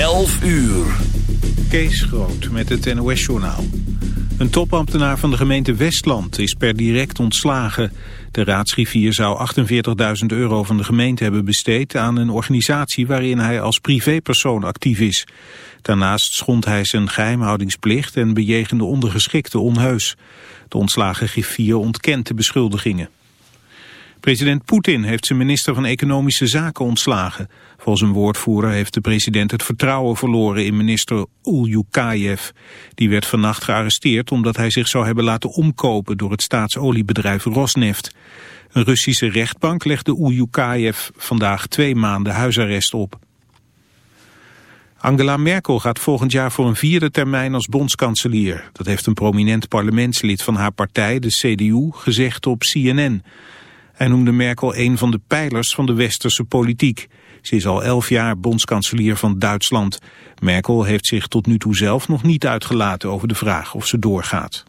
11 uur. Kees Groot met het NOS-journaal. Een topambtenaar van de gemeente Westland is per direct ontslagen. De raadsgriffier zou 48.000 euro van de gemeente hebben besteed aan een organisatie waarin hij als privépersoon actief is. Daarnaast schond hij zijn geheimhoudingsplicht en bejegende ondergeschikte onheus. De ontslagen griffier ontkent de beschuldigingen. President Poetin heeft zijn minister van Economische Zaken ontslagen. Volgens een woordvoerder heeft de president het vertrouwen verloren in minister Ulyukayev. Die werd vannacht gearresteerd omdat hij zich zou hebben laten omkopen door het staatsoliebedrijf Rosneft. Een Russische rechtbank legde Ulyukayev vandaag twee maanden huisarrest op. Angela Merkel gaat volgend jaar voor een vierde termijn als bondskanselier. Dat heeft een prominent parlementslid van haar partij, de CDU, gezegd op CNN. Hij noemde Merkel een van de pijlers van de westerse politiek. Ze is al elf jaar bondskanselier van Duitsland. Merkel heeft zich tot nu toe zelf nog niet uitgelaten over de vraag of ze doorgaat.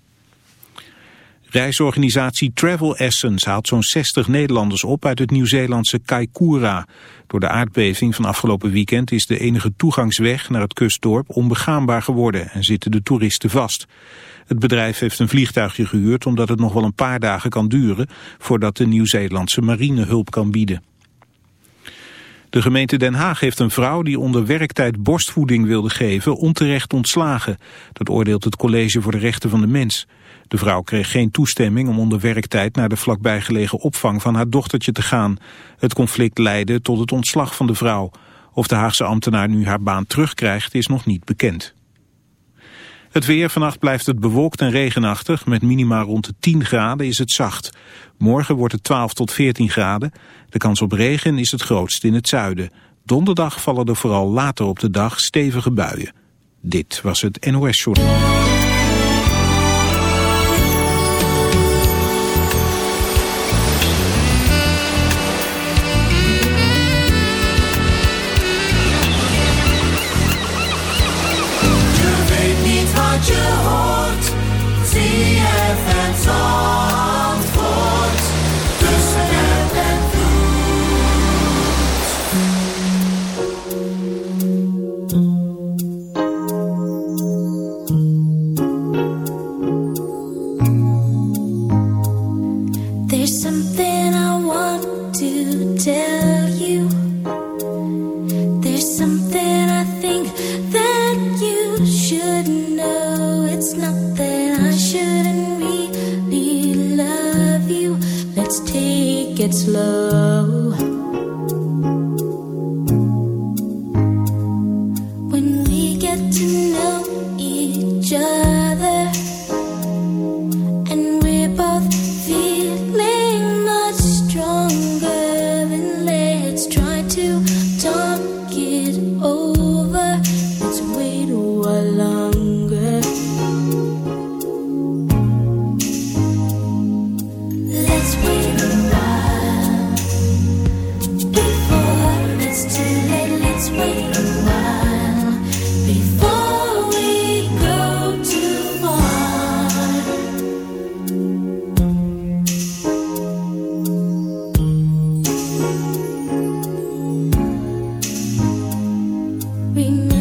Reisorganisatie Travel Essence haalt zo'n 60 Nederlanders op uit het Nieuw-Zeelandse Kaikoura. Door de aardbeving van afgelopen weekend is de enige toegangsweg naar het kustdorp onbegaanbaar geworden en zitten de toeristen vast. Het bedrijf heeft een vliegtuigje gehuurd omdat het nog wel een paar dagen kan duren voordat de Nieuw-Zeelandse marine hulp kan bieden. De gemeente Den Haag heeft een vrouw die onder werktijd borstvoeding wilde geven onterecht ontslagen. Dat oordeelt het College voor de Rechten van de Mens. De vrouw kreeg geen toestemming om onder werktijd naar de vlakbijgelegen opvang van haar dochtertje te gaan. Het conflict leidde tot het ontslag van de vrouw. Of de Haagse ambtenaar nu haar baan terugkrijgt is nog niet bekend. Het weer, vannacht blijft het bewolkt en regenachtig. Met minima rond de 10 graden is het zacht. Morgen wordt het 12 tot 14 graden. De kans op regen is het grootst in het zuiden. Donderdag vallen er vooral later op de dag stevige buien. Dit was het NOS Journal. Remember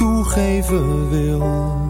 toegeven wil.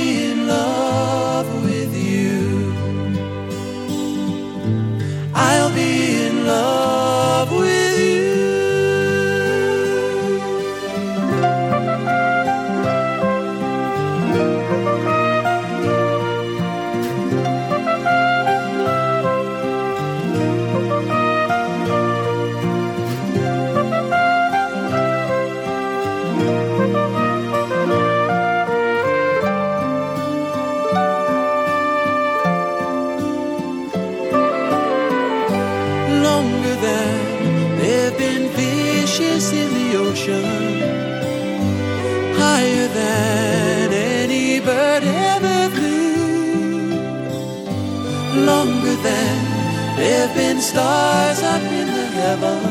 stars up in the heavens.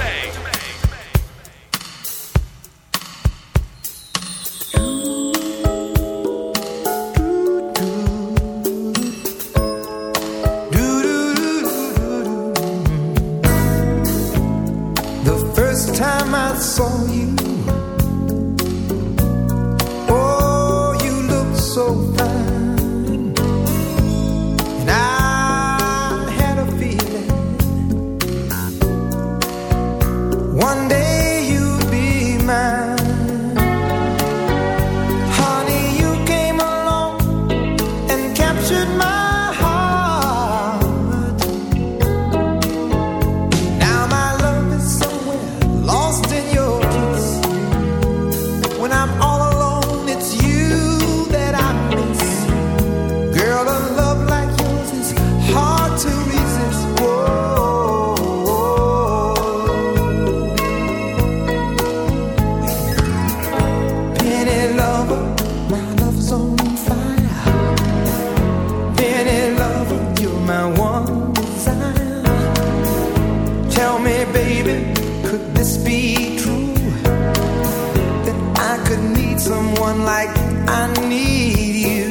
I need you.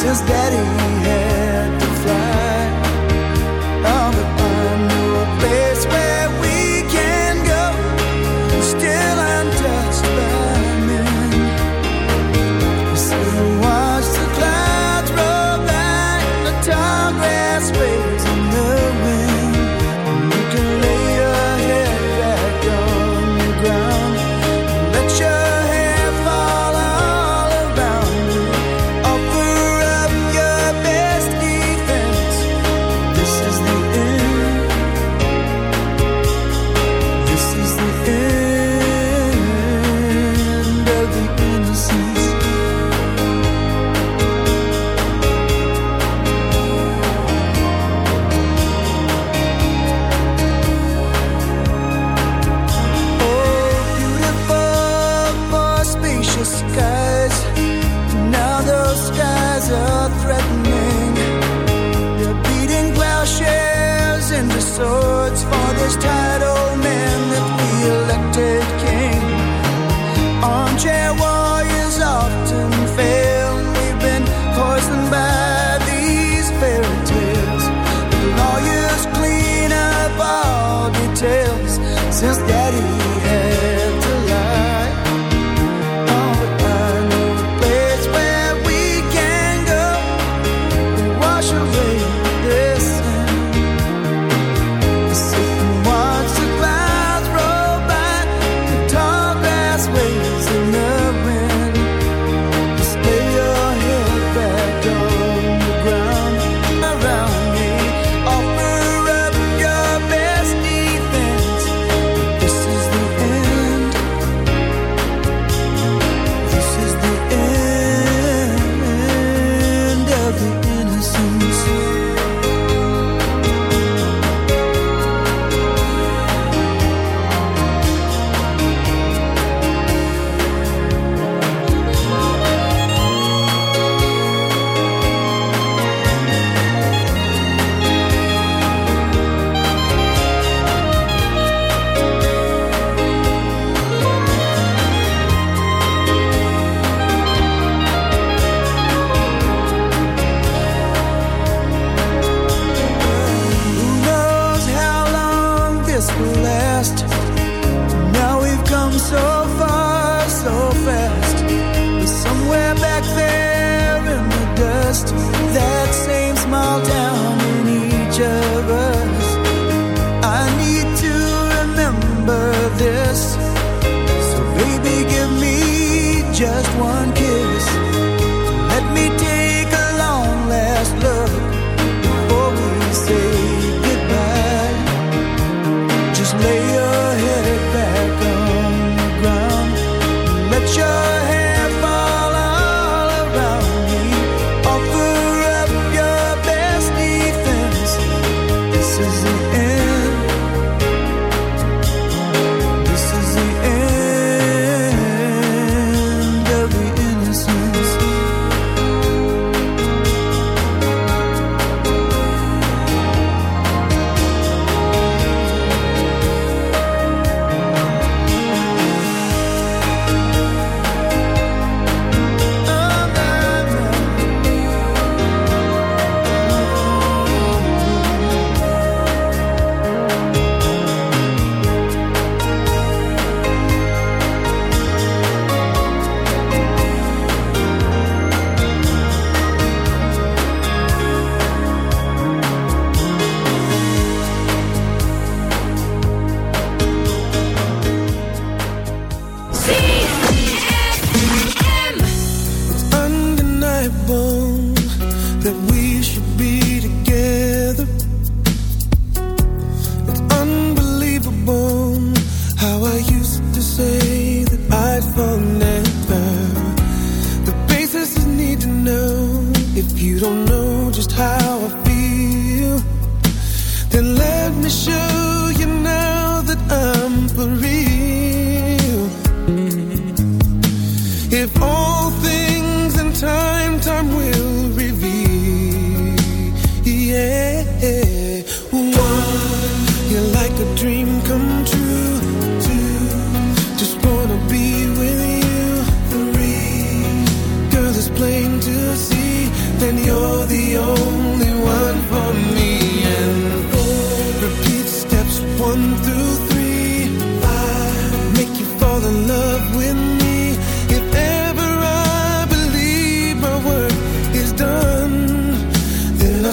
Since daddy had to fly. away.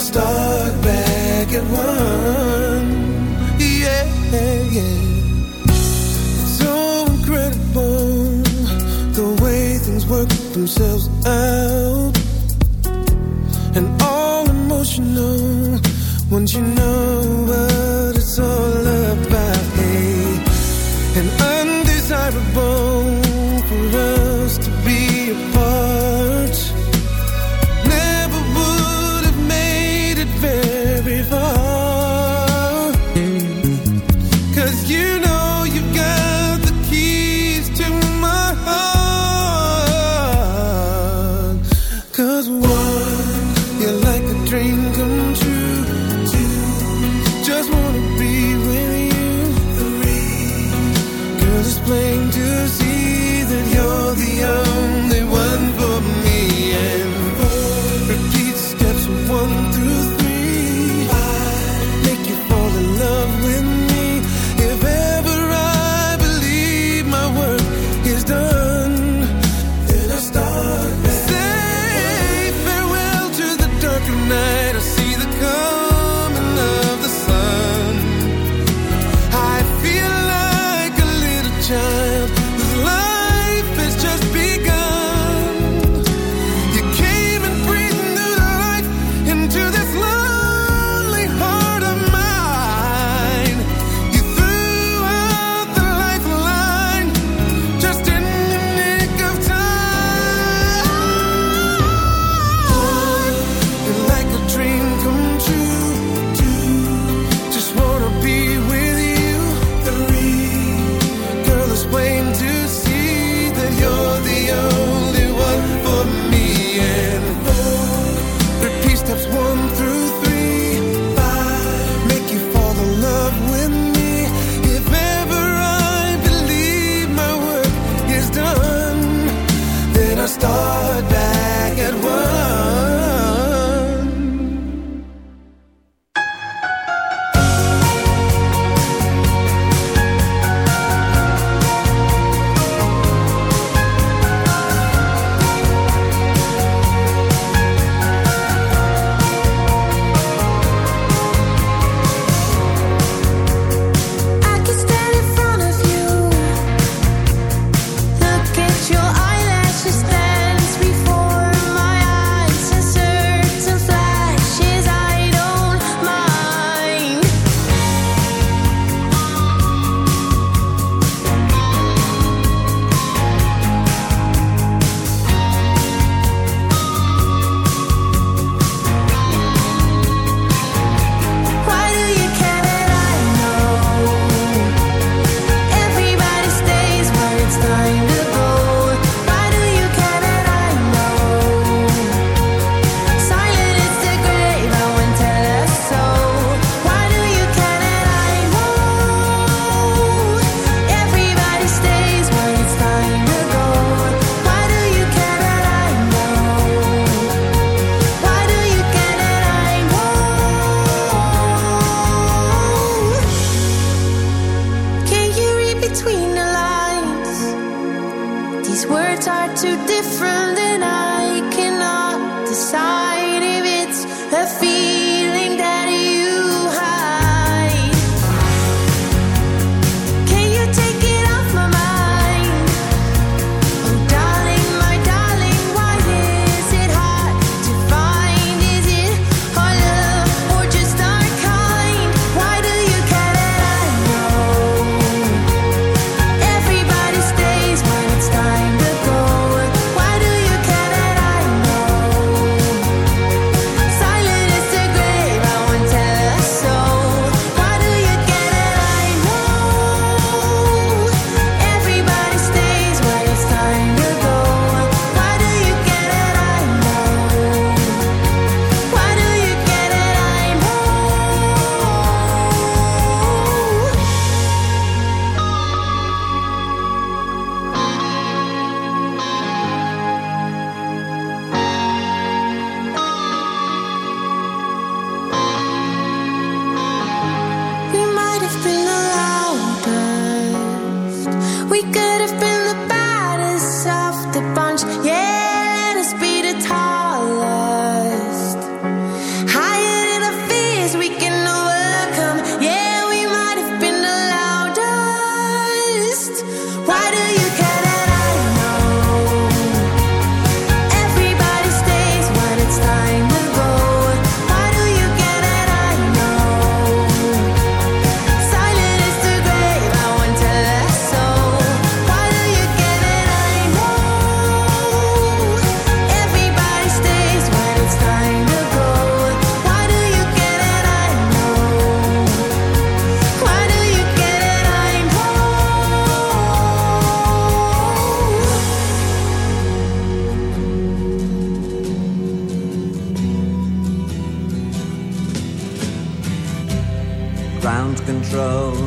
stuck back at one. Yeah, yeah. So incredible the way things work themselves out, and all emotional once you know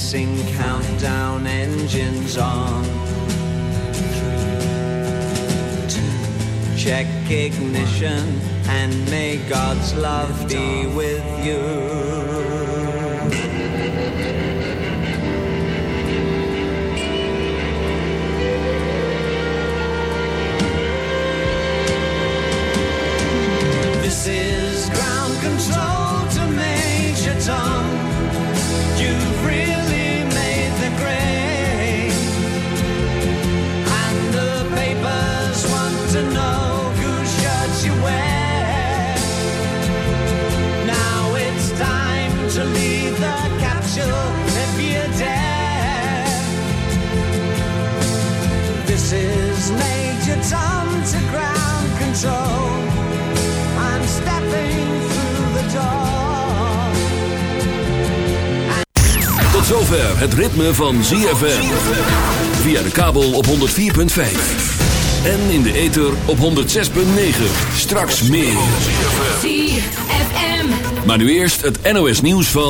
dancing countdown engines on. Check ignition and may God's love be with you. This is ground control to Major Tom. You've really Major Tom to ground control. I'm stepping through the door. Tot zover het ritme van ZFM. Via de kabel op 104.5. En in de ether op 106.9. Straks meer. Maar nu eerst het NOS nieuws van...